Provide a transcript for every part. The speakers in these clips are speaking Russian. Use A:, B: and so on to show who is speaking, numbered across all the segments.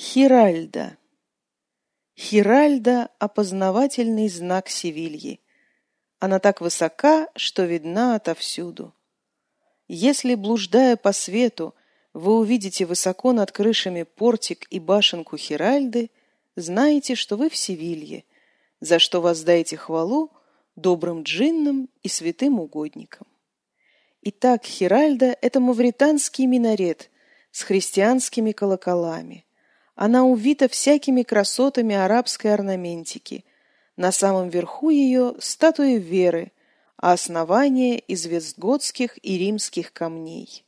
A: Хиральда. Хиральда – опознавательный знак Севильи. Она так высока, что видна отовсюду. Если, блуждая по свету, вы увидите высоко над крышами портик и башенку Хиральды, знаете, что вы в Севилье, за что воздайте хвалу добрым джиннам и святым угодникам. Итак, Хиральда – это мавританский минарет с христианскими колоколами – она увита всякими красотами арабской орнаментики. На самом верху ее статуи веры, а основание из вестготских и римских камней.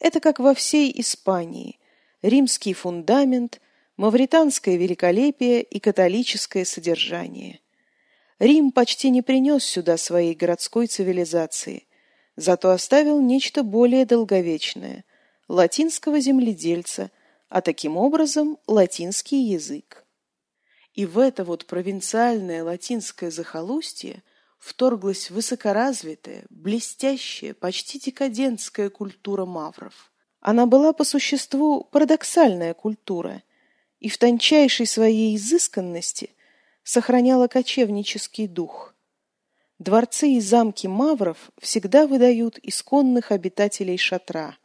A: Это как во всей Испании. Римский фундамент, мавританское великолепие и католическое содержание. Рим почти не принес сюда своей городской цивилизации, зато оставил нечто более долговечное – латинского земледельца – а таким образом латинский язык. И в это вот провинциальное латинское захолустье вторглась высокоразвитая, блестящая, почти декадентская культура мавров. Она была по существу парадоксальная культура и в тончайшей своей изысканности сохраняла кочевнический дух. Дворцы и замки мавров всегда выдают исконных обитателей шатра.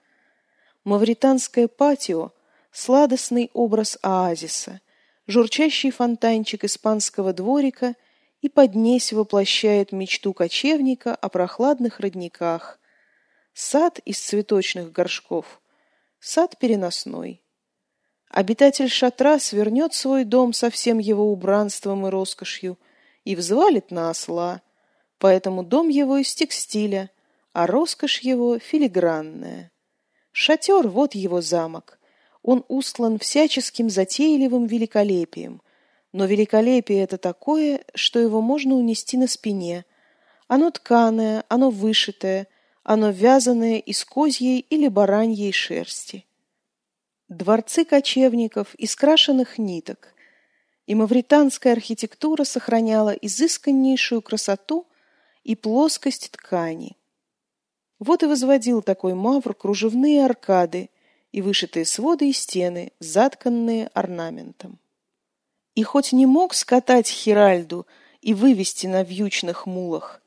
A: Мавританское патио сладостный образ оазиса, журчащий фонтанчик испанского дворика и поднесь воплощает мечту кочевника о прохладных родниках. Сад из цветочных горшков, сад переносной. Обитатель шатра свернет свой дом со всем его убранством и роскошью и взвалит на осла, поэтому дом его из текстиля, а роскошь его филигранная. Шатер — вот его замок. Он устлан всяческим затейливым великолепием, но великолепие это такое, что его можно унести на спине. Оно тканое, оно вышитое, оно вязаное из козьей или бараньей шерсти. Дворцы кочевников из крашеных ниток, и мавританская архитектура сохраняла изысканнейшую красоту и плоскость ткани. Вот и возводил такой мавр кружевные аркады и вышитые своды и стены, затканные орнаментом. И хоть не мог скатать Хиральду и вывести на вьючных мулах,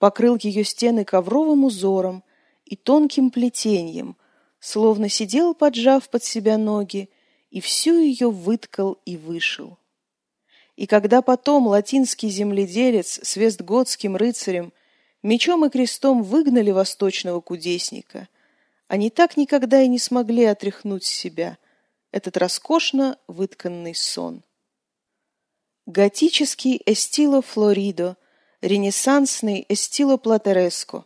A: покрыл ее стены ковровым узором и тонким плетением, словно сидел, поджав под себя ноги, и всю ее выткал и вышил. И когда потом латинский земледелец с вестготским рыцарем мечом и крестом выгнали восточного кудесника – они так никогда и не смогли отряхнуть себя этот роскошно вытканный сон. Готический эстило Флоридо, ренессансный эстило Платереско,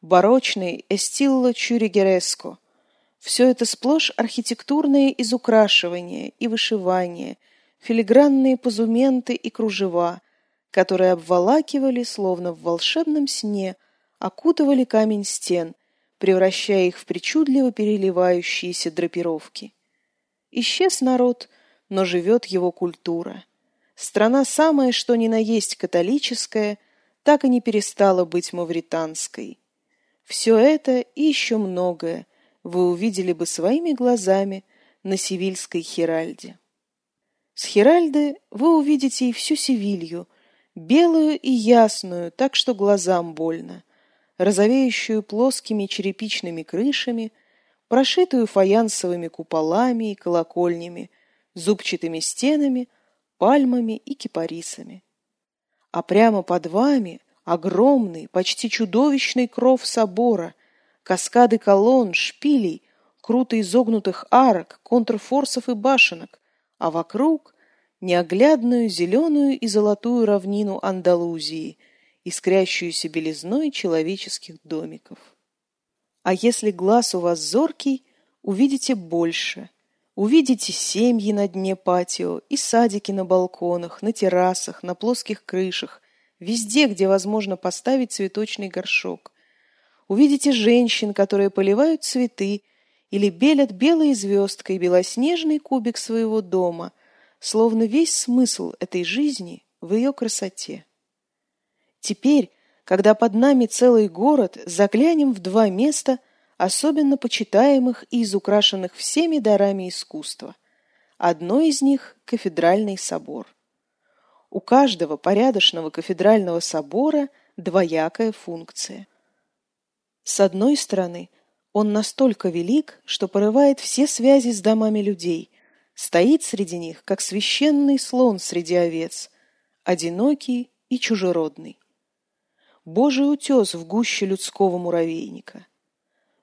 A: барочный эстило Чуригереско – все это сплошь архитектурные изукрашивания и вышивания, филигранные позументы и кружева, которые обволакивали, словно в волшебном сне, окутывали камень стен – превращая их в причудливо переливающиеся драпировки. Исчез народ, но живет его культура. Страна самая, что ни на есть католическая, так и не перестала быть мавританской. Все это и еще многое вы увидели бы своими глазами на Севильской Хиральде. С Хиральды вы увидите и всю Севилью, белую и ясную, так что глазам больно – розовеющую плоскими черепичными крышами, прошитую фаянсовыми куполами и колокольнями, зубчатыми стенами, пальмами и кипарисами. А прямо под вами огромный, почти чудовищный кров собора, каскады колонн, шпилей, круто изогнутых арок, контрфорсов и башенок, а вокруг неоглядную зеленую и золотую равнину Андалузии – искрящуюся белизной человеческих домиков. А если глаз у вас зоркий, увидите больше. Увидите семьи на дне патио и садики на балконах, на террасах, на плоских крышах, везде, где возможно поставить цветочный горшок. Увидите женщин, которые поливают цветы или белят белой звездкой белоснежный кубик своего дома, словно весь смысл этой жизни в ее красоте. Теперь, когда под нами целый город, заглянем в два места, особенно почитаемых и изукрашенных всеми дарами искусства. Одно из них – кафедральный собор. У каждого порядочного кафедрального собора двоякая функция. С одной стороны, он настолько велик, что порывает все связи с домами людей, стоит среди них, как священный слон среди овец, одинокий и чужеродный. Божий утес в гуще людского муравейника.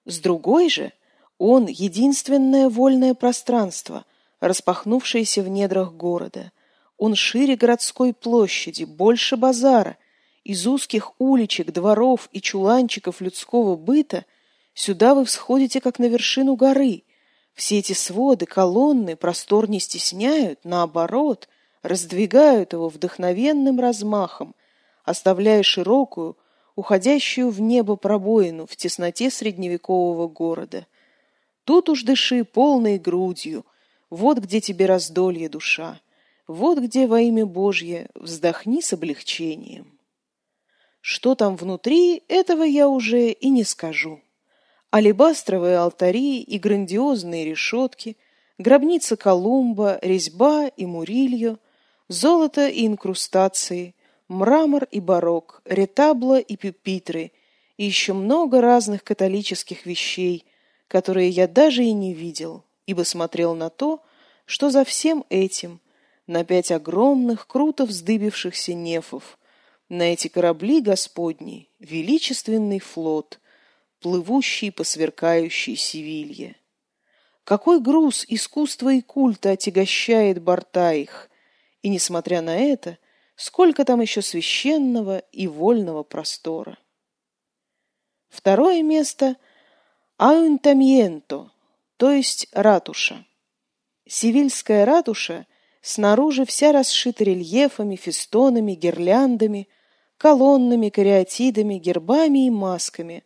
A: С другой же, он — единственное вольное пространство, распахнувшееся в недрах города. Он шире городской площади, больше базара. Из узких уличек, дворов и чуланчиков людского быта сюда вы всходите, как на вершину горы. Все эти своды, колонны простор не стесняют, наоборот, раздвигают его вдохновенным размахом, оставляя широкую, уходящую в небо пробоину в тесноте средневекового города. Тут уж дыши полной грудью, вот где тебе раздолье душа, вот где во имя Божье вздохни с облегчением. Что там внутри, этого я уже и не скажу. Алебастровые алтари и грандиозные решетки, гробница Колумба, резьба и мурильо, золото и инкрустации, мрамор и барок, ретабло и пюпитры и еще много разных католических вещей, которые я даже и не видел, ибо смотрел на то, что за всем этим, на пять огромных, круто вздыбившихся нефов, на эти корабли Господни, величественный флот, плывущий по сверкающей Севилье. Какой груз искусства и культа отягощает борта их, и, несмотря на это, сколько там еще священного и вольного простора. Второе место – Аунтамьенто, то есть ратуша. Севильская ратуша снаружи вся расшита рельефами, фестонами, гирляндами, колоннами, кариатидами, гербами и масками,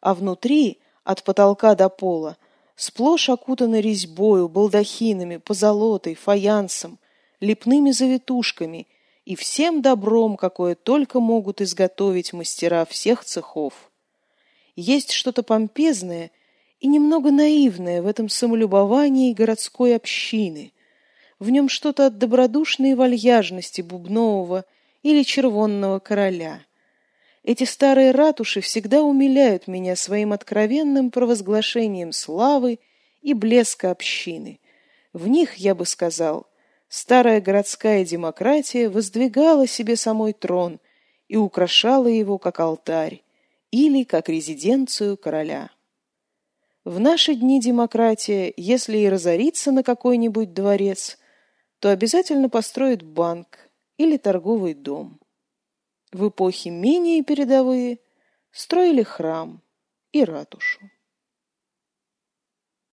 A: а внутри, от потолка до пола, сплошь окутана резьбою, балдахинами, позолотой, фаянсом, лепными завитушками и всем добром, какое только могут изготовить мастера всех цехов. Есть что-то помпезное и немного наивное в этом самолюбовании городской общины. В нем что-то от добродушной вальяжности бубнового или червонного короля. Эти старые ратуши всегда умиляют меня своим откровенным провозглашением славы и блеска общины. В них, я бы сказал, старая городская демократия воздвигала себе самой трон и украшала его как алтарь или как резиденцию короля. В наши дни демократия, если и разорится на какой-нибудь дворец, то обязательно построит банк или торговый дом. В эпохи менее передовые строили храм и ратушу.